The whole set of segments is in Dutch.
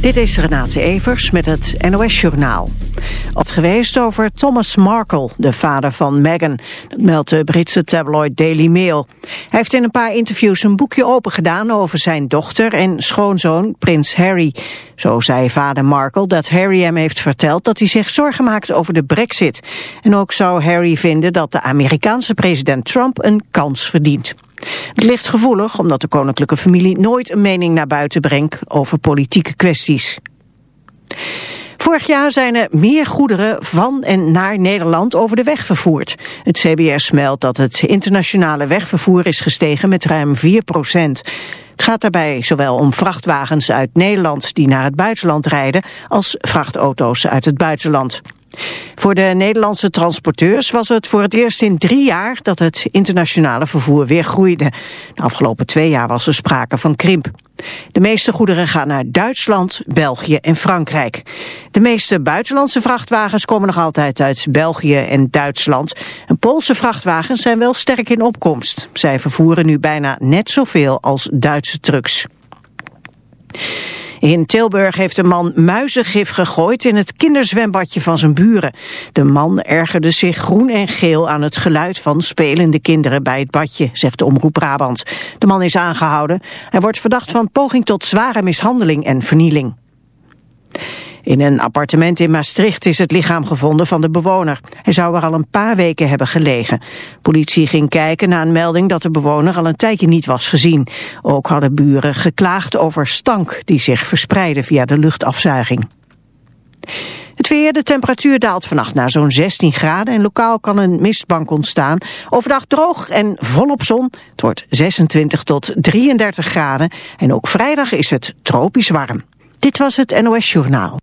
Dit is Renate Evers met het NOS Journaal. Wat geweest over Thomas Markle, de vader van Meghan. Dat meldt de Britse tabloid Daily Mail. Hij heeft in een paar interviews een boekje opengedaan over zijn dochter en schoonzoon prins Harry. Zo zei vader Markle dat Harry hem heeft verteld dat hij zich zorgen maakt over de brexit. En ook zou Harry vinden dat de Amerikaanse president Trump een kans verdient. Het ligt gevoelig omdat de koninklijke familie nooit een mening naar buiten brengt over politieke kwesties. Vorig jaar zijn er meer goederen van en naar Nederland over de weg vervoerd. Het CBS meldt dat het internationale wegvervoer is gestegen met ruim 4 procent. Het gaat daarbij zowel om vrachtwagens uit Nederland die naar het buitenland rijden... als vrachtauto's uit het buitenland. Voor de Nederlandse transporteurs was het voor het eerst in drie jaar dat het internationale vervoer weer groeide. De afgelopen twee jaar was er sprake van krimp. De meeste goederen gaan naar Duitsland, België en Frankrijk. De meeste buitenlandse vrachtwagens komen nog altijd uit België en Duitsland. En Poolse vrachtwagens zijn wel sterk in opkomst. Zij vervoeren nu bijna net zoveel als Duitse trucks. In Tilburg heeft een man muizengif gegooid in het kinderzwembadje van zijn buren. De man ergerde zich groen en geel aan het geluid van spelende kinderen bij het badje, zegt de Omroep Brabant. De man is aangehouden. Hij wordt verdacht van poging tot zware mishandeling en vernieling. In een appartement in Maastricht is het lichaam gevonden van de bewoner. Hij zou er al een paar weken hebben gelegen. Politie ging kijken na een melding dat de bewoner al een tijdje niet was gezien. Ook hadden buren geklaagd over stank die zich verspreidde via de luchtafzuiging. Het weer, de temperatuur daalt vannacht naar zo'n 16 graden en lokaal kan een mistbank ontstaan. Overdag droog en volop zon. Het wordt 26 tot 33 graden en ook vrijdag is het tropisch warm. Dit was het NOS Journaal.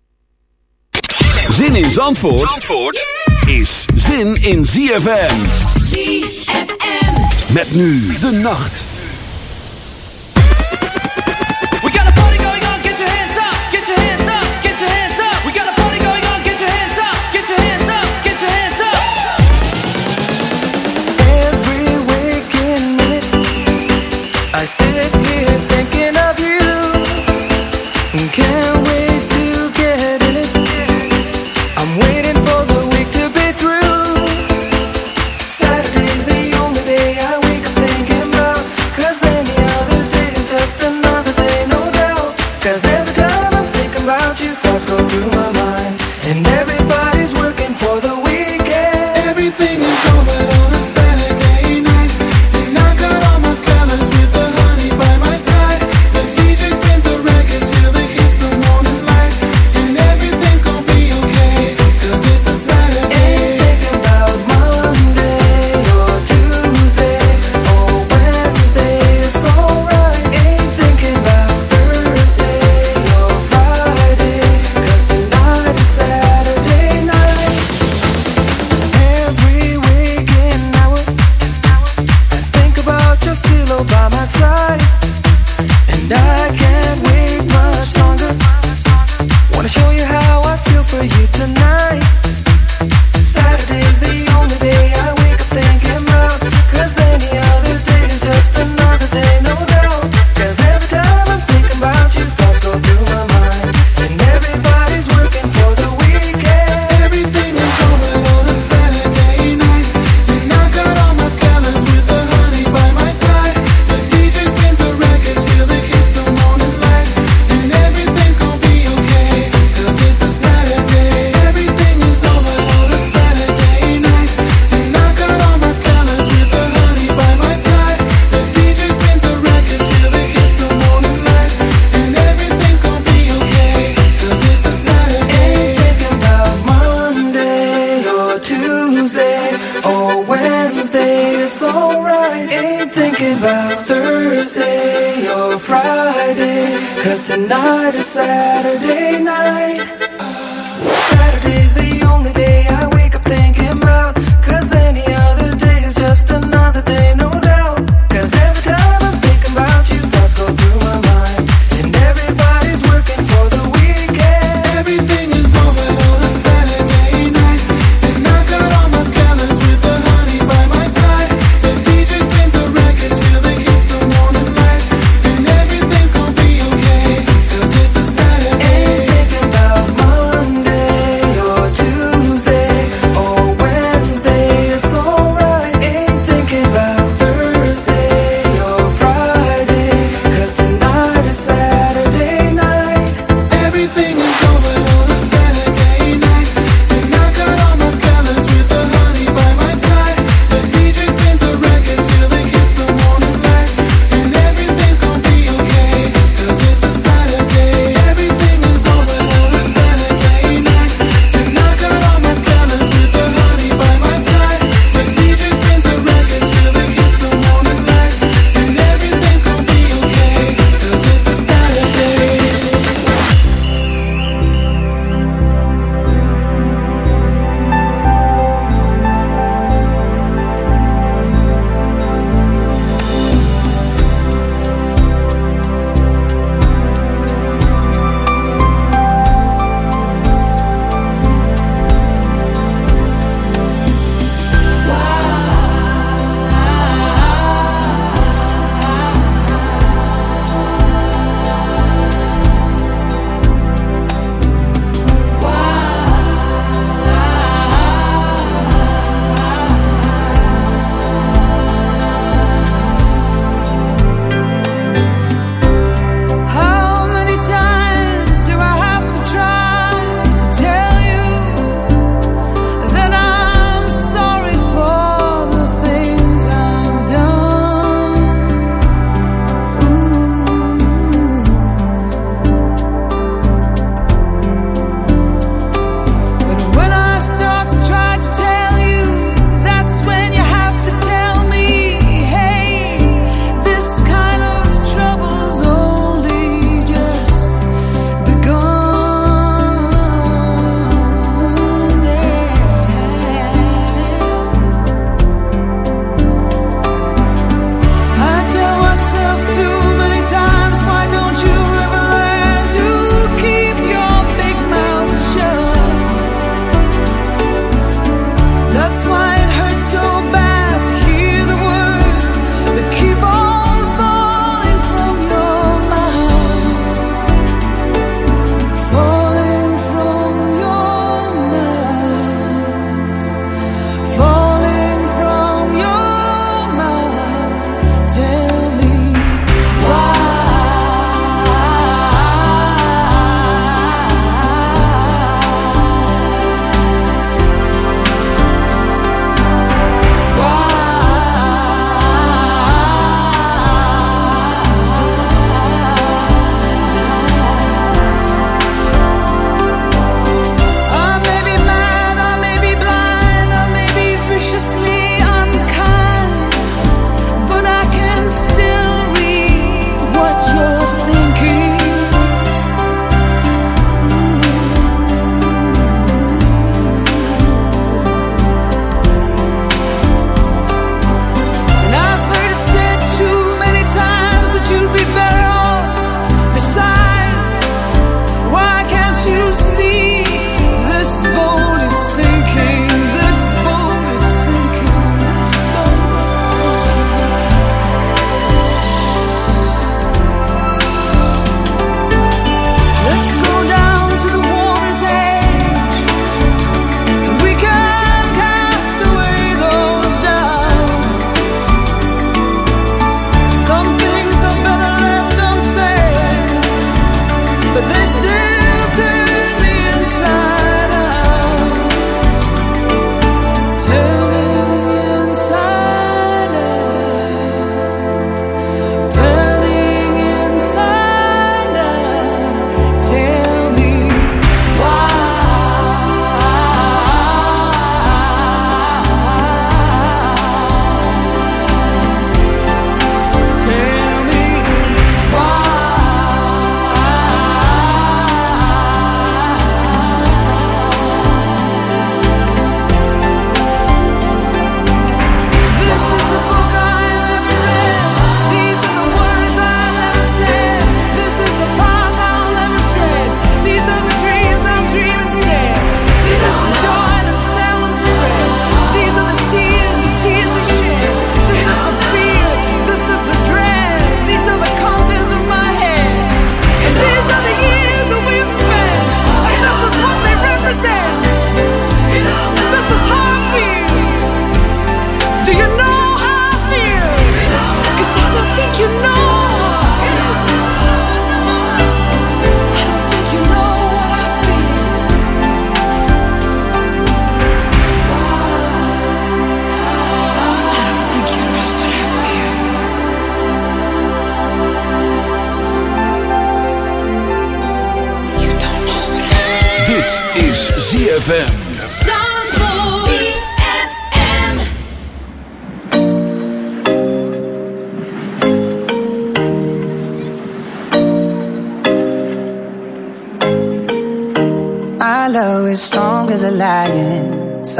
Zin in Zandvoort, Zandvoort is zin in ZFM. ZFM. Met nu de nacht. We got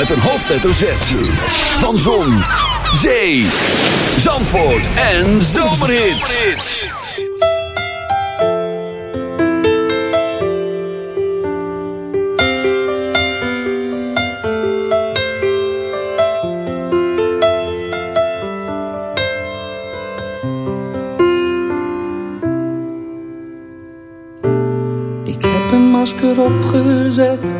met een hoofdletter Z. Van Zon, Zee, Zandvoort en Zomerhits. Ik heb een masker opgezet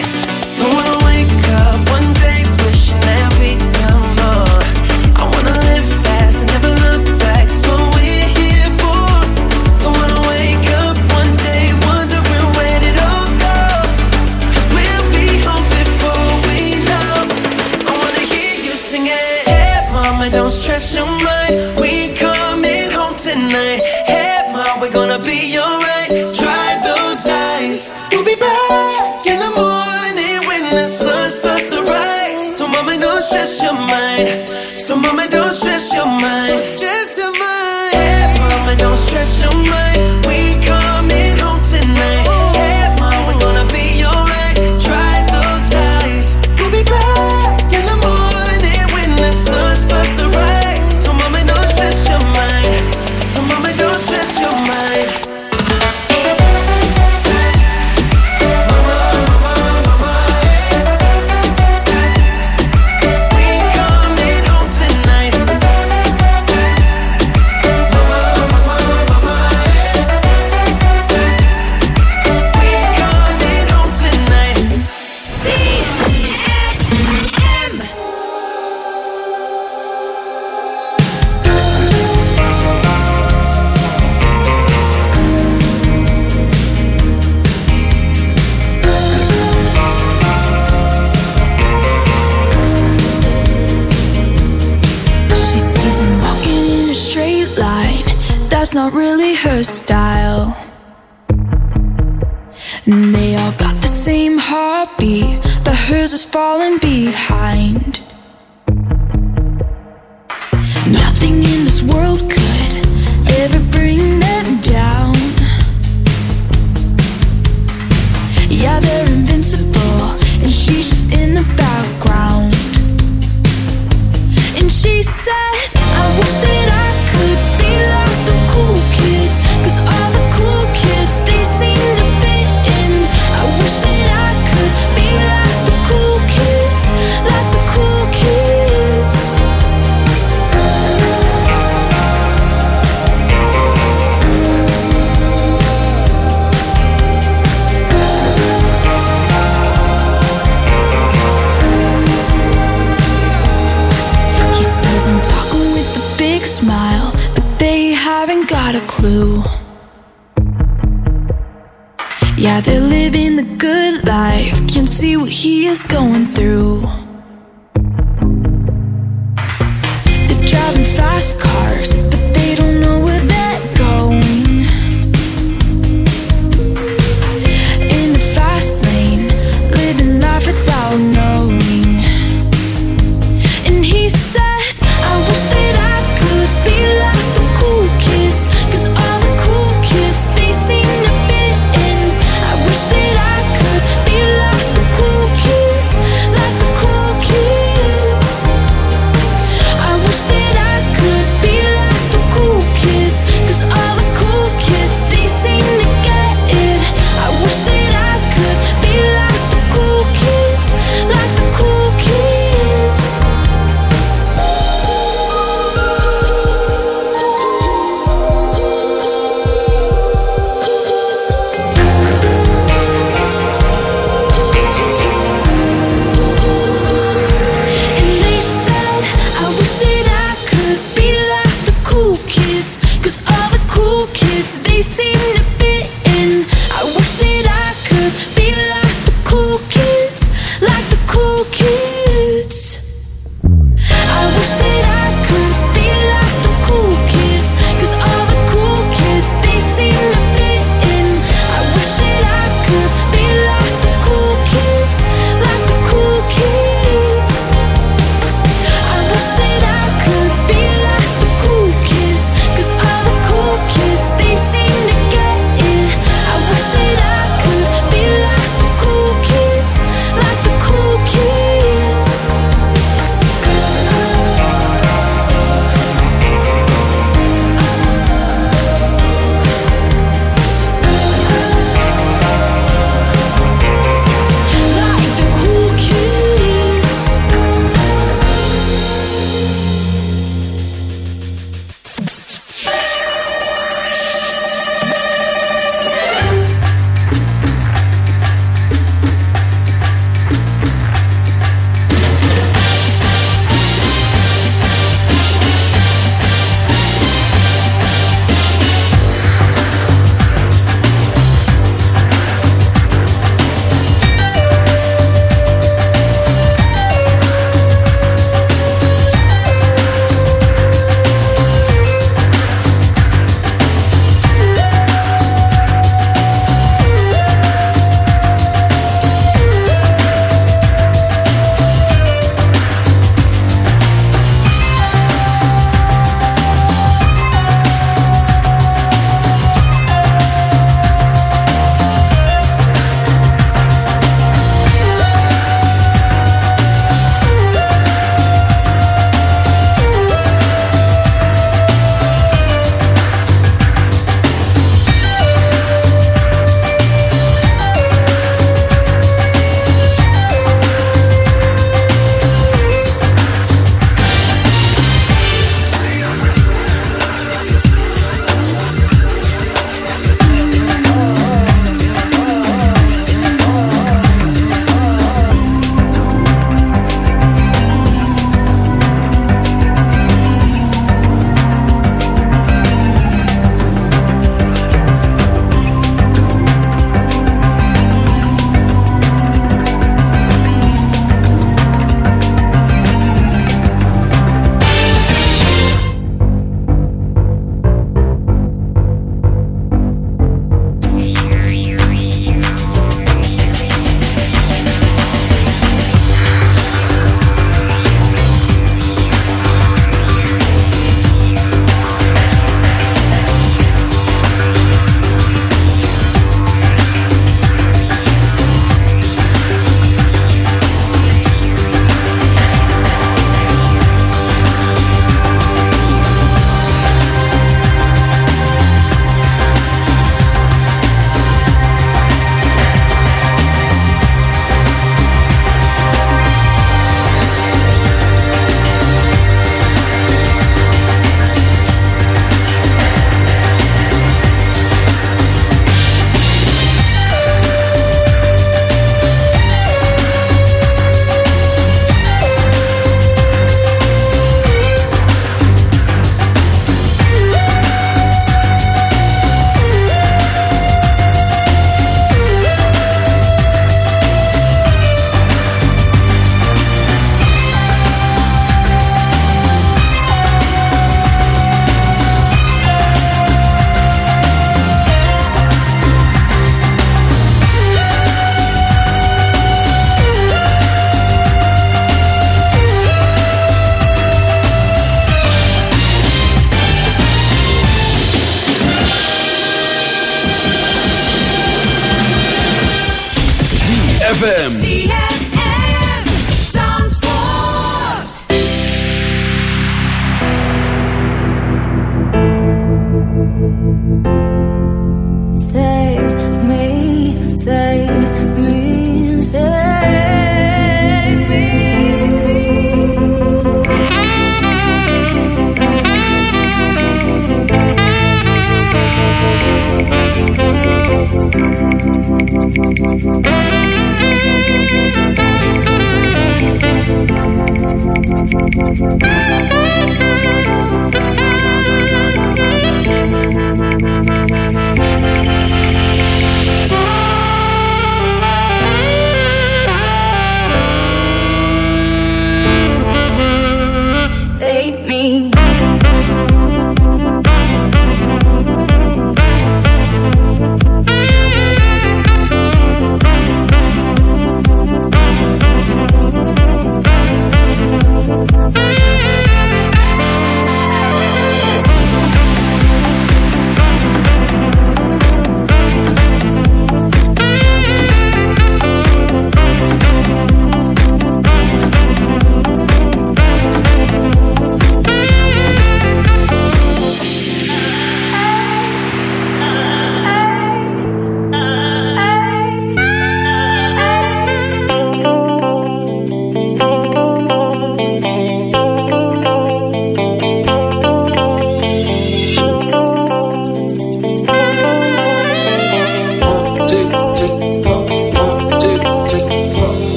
Thank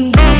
me.